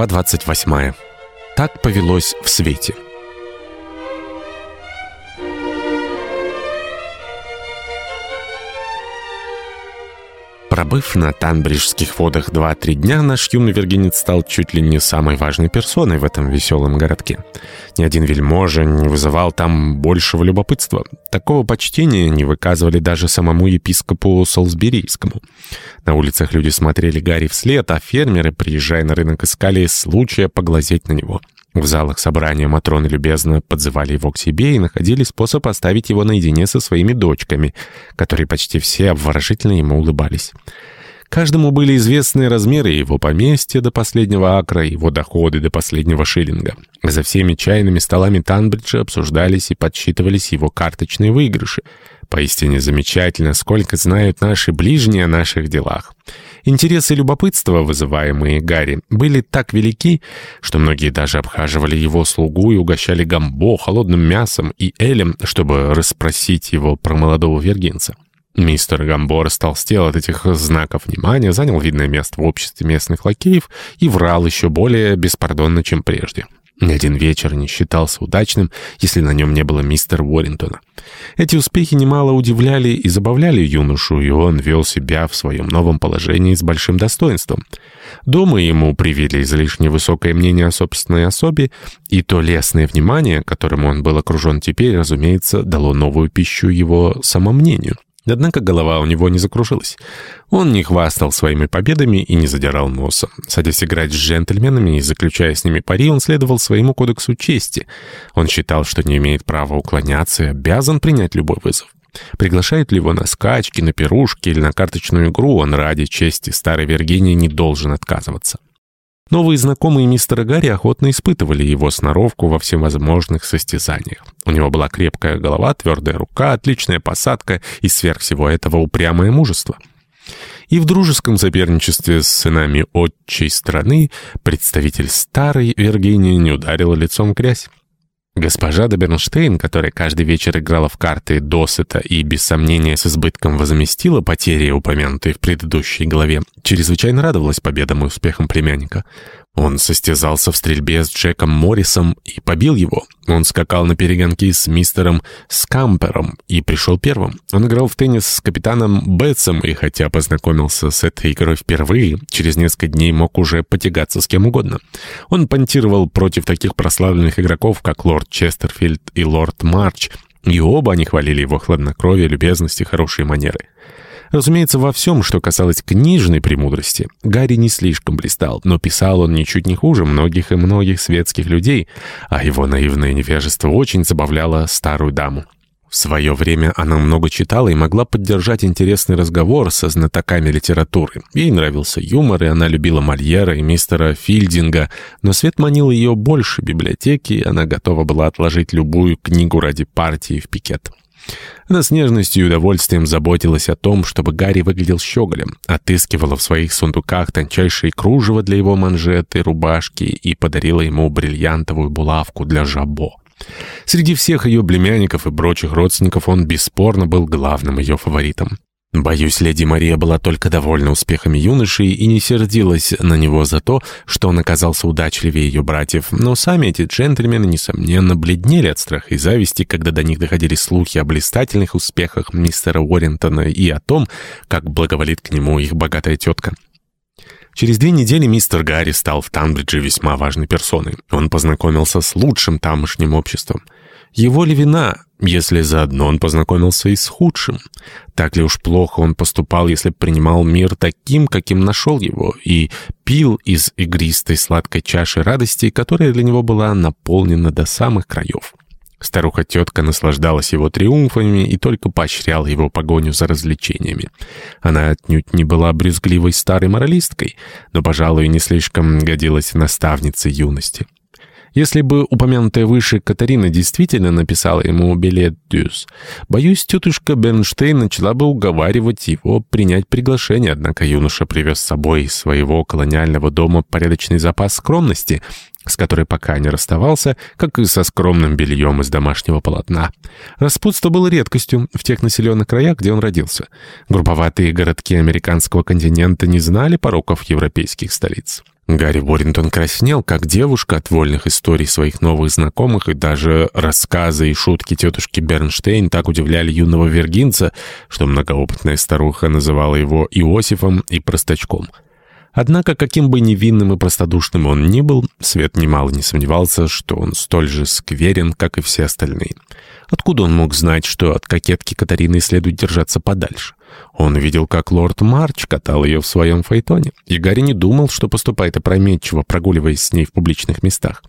Глава 28. Так повелось в свете. Пробыв на Танбриджских водах 2-3 дня, наш юный вергинец стал чуть ли не самой важной персоной в этом веселом городке. Ни один вельможа не вызывал там большего любопытства. Такого почтения не выказывали даже самому епископу Солсберийскому. На улицах люди смотрели Гарри вслед, а фермеры, приезжая на рынок, искали случая поглазеть на него. В залах собрания Матроны любезно подзывали его к себе и находили способ оставить его наедине со своими дочками, которые почти все обворожительно ему улыбались. Каждому были известны размеры его поместья до последнего акра, его доходы до последнего шиллинга. За всеми чайными столами Танбриджа обсуждались и подсчитывались его карточные выигрыши. Поистине замечательно, сколько знают наши ближние о наших делах. Интересы и любопытство, вызываемые Гарри, были так велики, что многие даже обхаживали его слугу и угощали гамбо холодным мясом и элем, чтобы расспросить его про молодого вергинца. Мистер Гамбо растолстел от этих знаков внимания, занял видное место в обществе местных лакеев и врал еще более беспардонно, чем прежде. Ни один вечер не считался удачным, если на нем не было мистера Уоррентона. Эти успехи немало удивляли и забавляли юношу, и он вел себя в своем новом положении с большим достоинством. Дома ему привили излишне высокое мнение о собственной особе, и то лестное внимание, которым он был окружен теперь, разумеется, дало новую пищу его самомнению. Однако голова у него не закружилась. Он не хвастал своими победами и не задирал носа. Садясь играть с джентльменами и заключая с ними пари, он следовал своему кодексу чести. Он считал, что не имеет права уклоняться и обязан принять любой вызов. Приглашает ли его на скачки, на пирушки или на карточную игру, он ради чести старой Виргинии не должен отказываться. Новые знакомые мистера Гарри охотно испытывали его сноровку во всевозможных состязаниях. У него была крепкая голова, твердая рука, отличная посадка и сверх всего этого упрямое мужество. И в дружеском соперничестве с сынами отчей страны представитель старой Виргинии не ударил лицом грязь. Госпожа де Бернштейн, которая каждый вечер играла в карты досыта и, без сомнения, с избытком возместила потери, упомянутые в предыдущей главе, чрезвычайно радовалась победам и успехам племянника. Он состязался в стрельбе с Джеком Моррисом и побил его. Он скакал на перегонки с мистером Скампером и пришел первым. Он играл в теннис с капитаном Бетсом и, хотя познакомился с этой игрой впервые, через несколько дней мог уже потягаться с кем угодно. Он понтировал против таких прославленных игроков, как лорд Честерфилд и лорд Марч, и оба они хвалили его хладнокровие, любезность и хорошие манеры. Разумеется, во всем, что касалось книжной премудрости, Гарри не слишком блистал, но писал он ничуть не хуже многих и многих светских людей, а его наивное невежество очень забавляло старую даму. В свое время она много читала и могла поддержать интересный разговор со знатоками литературы. Ей нравился юмор, и она любила Мольера и мистера Филдинга, но свет манил ее больше библиотеки, и она готова была отложить любую книгу ради партии в пикет. Она с нежностью и удовольствием заботилась о том, чтобы Гарри выглядел щеголем, отыскивала в своих сундуках тончайшие кружева для его манжеты, рубашки и подарила ему бриллиантовую булавку для жабо. Среди всех ее племянников и прочих родственников он бесспорно был главным ее фаворитом. Боюсь, леди Мария была только довольна успехами юноши и не сердилась на него за то, что он оказался удачливее ее братьев, но сами эти джентльмены, несомненно, бледнели от страха и зависти, когда до них доходили слухи о блистательных успехах мистера Уоррентона и о том, как благоволит к нему их богатая тетка. Через две недели мистер Гарри стал в Танбридже весьма важной персоной. Он познакомился с лучшим тамошним обществом. Его ли вина, если заодно он познакомился и с худшим? Так ли уж плохо он поступал, если принимал мир таким, каким нашел его, и пил из игристой сладкой чаши радости, которая для него была наполнена до самых краев? Старуха-тетка наслаждалась его триумфами и только поощряла его погоню за развлечениями. Она отнюдь не была брюзгливой старой моралисткой, но, пожалуй, не слишком годилась наставницей юности. Если бы упомянутая выше Катарина действительно написала ему билет дюс, боюсь, тетушка Бернштейн начала бы уговаривать его принять приглашение, однако юноша привез с собой из своего колониального дома порядочный запас скромности, с которой пока не расставался, как и со скромным бельем из домашнего полотна. Распутство было редкостью в тех населенных краях, где он родился. Грубоватые городки американского континента не знали пороков европейских столиц. Гарри Уоррингтон краснел, как девушка от вольных историй своих новых знакомых, и даже рассказы и шутки тетушки Бернштейн так удивляли юного вергинца, что многоопытная старуха называла его Иосифом и простачком. Однако, каким бы невинным и простодушным он ни был, Свет немало не сомневался, что он столь же скверен, как и все остальные. Откуда он мог знать, что от кокетки Катарины следует держаться подальше? Он видел, как лорд Марч катал ее в своем фаэтоне, и Гарри не думал, что поступает опрометчиво, прогуливаясь с ней в публичных местах.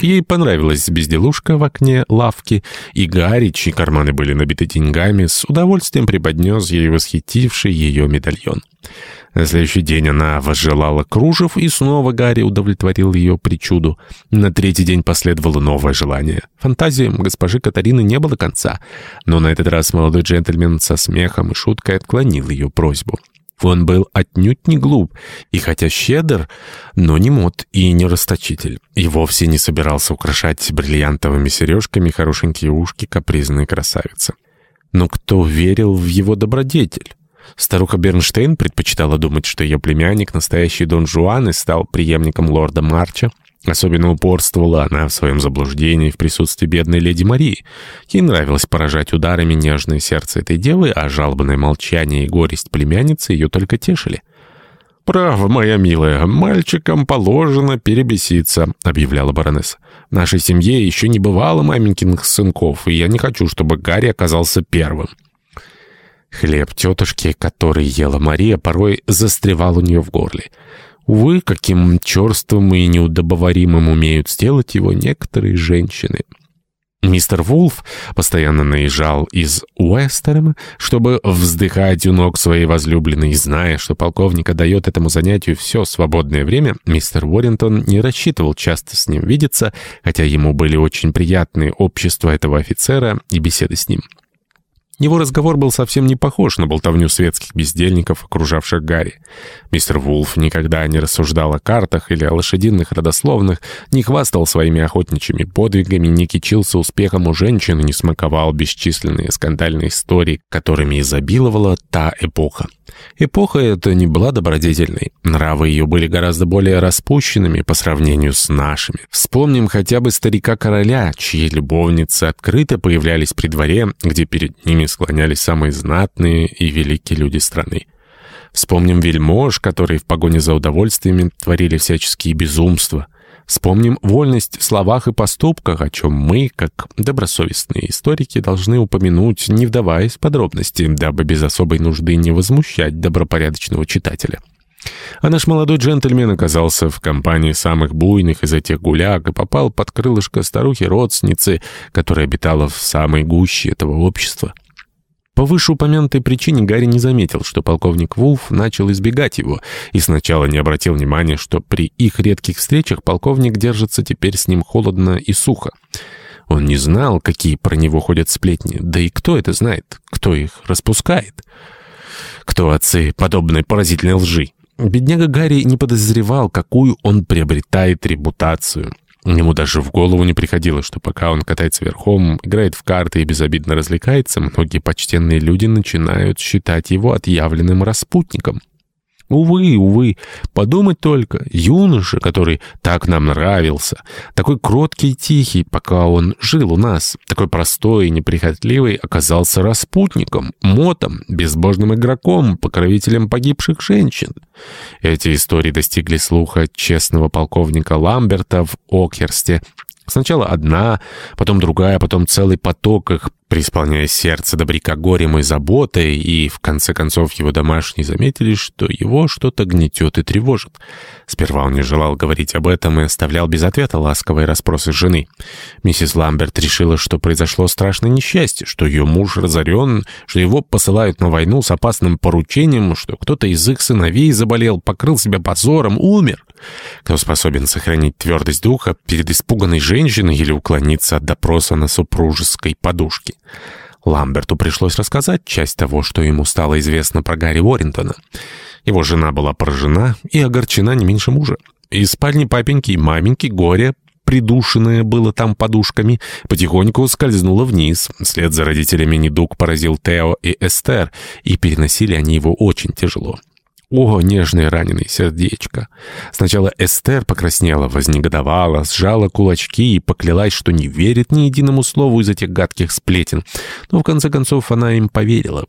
Ей понравилась безделушка в окне лавки, и Гарри, чьи карманы были набиты деньгами, с удовольствием преподнес ей восхитивший ее медальон. На следующий день она возжелала кружев, и снова Гарри удовлетворил ее причуду. На третий день последовало новое желание. Фантазиям госпожи Катарины не было конца, но на этот раз молодой джентльмен со смехом и шуткой отклонил ее просьбу. Он был отнюдь не глуп, и хотя щедр, но не мод и не расточитель. И вовсе не собирался украшать бриллиантовыми сережками хорошенькие ушки капризной красавицы. Но кто верил в его добродетель? Старуха Бернштейн предпочитала думать, что ее племянник, настоящий Дон Жуан, и стал преемником лорда Марча, Особенно упорствовала она в своем заблуждении в присутствии бедной леди Марии. Ей нравилось поражать ударами нежное сердце этой девы, а жалобное молчание и горесть племянницы ее только тешили. «Право, моя милая, мальчикам положено перебеситься», — объявляла баронесса. «В нашей семье еще не бывало маменькиных сынков, и я не хочу, чтобы Гарри оказался первым». Хлеб тетушки, который ела Мария, порой застревал у нее в горле. Увы, каким черствым и неудобоваримым умеют сделать его некоторые женщины. Мистер Вулф постоянно наезжал из Уэстерема, чтобы вздыхать у ног своей возлюбленной, зная, что полковника дает этому занятию все свободное время, мистер Уоррентон не рассчитывал часто с ним видеться, хотя ему были очень приятны общество этого офицера и беседы с ним. Его разговор был совсем не похож на болтовню светских бездельников, окружавших Гарри. Мистер Вулф никогда не рассуждал о картах или о лошадиных родословных, не хвастал своими охотничьими подвигами, не кичился успехом у женщин и не смаковал бесчисленные скандальные истории, которыми изобиловала та эпоха. Эпоха эта не была добродетельной. Нравы ее были гораздо более распущенными по сравнению с нашими. Вспомним хотя бы старика-короля, чьи любовницы открыто появлялись при дворе, где перед ними склонялись самые знатные и великие люди страны. Вспомним вельмож, которые в погоне за удовольствиями творили всяческие безумства – Вспомним вольность в словах и поступках, о чем мы, как добросовестные историки, должны упомянуть, не вдаваясь в подробности, дабы без особой нужды не возмущать добропорядочного читателя. А наш молодой джентльмен оказался в компании самых буйных из этих гуляк и попал под крылышко старухи-родственницы, которая обитала в самой гуще этого общества. По вышеупомянутой причине Гарри не заметил, что полковник Вулф начал избегать его, и сначала не обратил внимания, что при их редких встречах полковник держится теперь с ним холодно и сухо. Он не знал, какие про него ходят сплетни, да и кто это знает, кто их распускает. Кто отцы подобной поразительной лжи? Бедняга Гарри не подозревал, какую он приобретает репутацию. Ему даже в голову не приходило, что пока он катается верхом, играет в карты и безобидно развлекается, многие почтенные люди начинают считать его отъявленным распутником. Увы, увы, подумать только, юноша, который так нам нравился, такой кроткий и тихий, пока он жил у нас, такой простой и неприхотливый, оказался распутником, мотом, безбожным игроком, покровителем погибших женщин. Эти истории достигли слуха честного полковника Ламберта в Окерсте, Сначала одна, потом другая, потом целый поток их, преисполняя сердце добряка горем и заботой, и, в конце концов, его домашние заметили, что его что-то гнетет и тревожит. Сперва он не желал говорить об этом и оставлял без ответа ласковые расспросы жены. Миссис Ламберт решила, что произошло страшное несчастье, что ее муж разорен, что его посылают на войну с опасным поручением, что кто-то из их сыновей заболел, покрыл себя позором, умер. Кто способен сохранить твердость духа перед испуганной женщиной или уклониться от допроса на супружеской подушке? Ламберту пришлось рассказать часть того, что ему стало известно про Гарри Уоррентона. Его жена была поражена и огорчена не меньше мужа. Из спальни папеньки и маменьки горе придушенное было там подушками, потихоньку скользнуло вниз. Вслед за родителями недуг поразил Тео и Эстер, и переносили они его очень тяжело. О, нежное раненое сердечко! Сначала Эстер покраснела, вознегодовала, сжала кулачки и поклялась, что не верит ни единому слову из этих гадких сплетен. Но в конце концов она им поверила.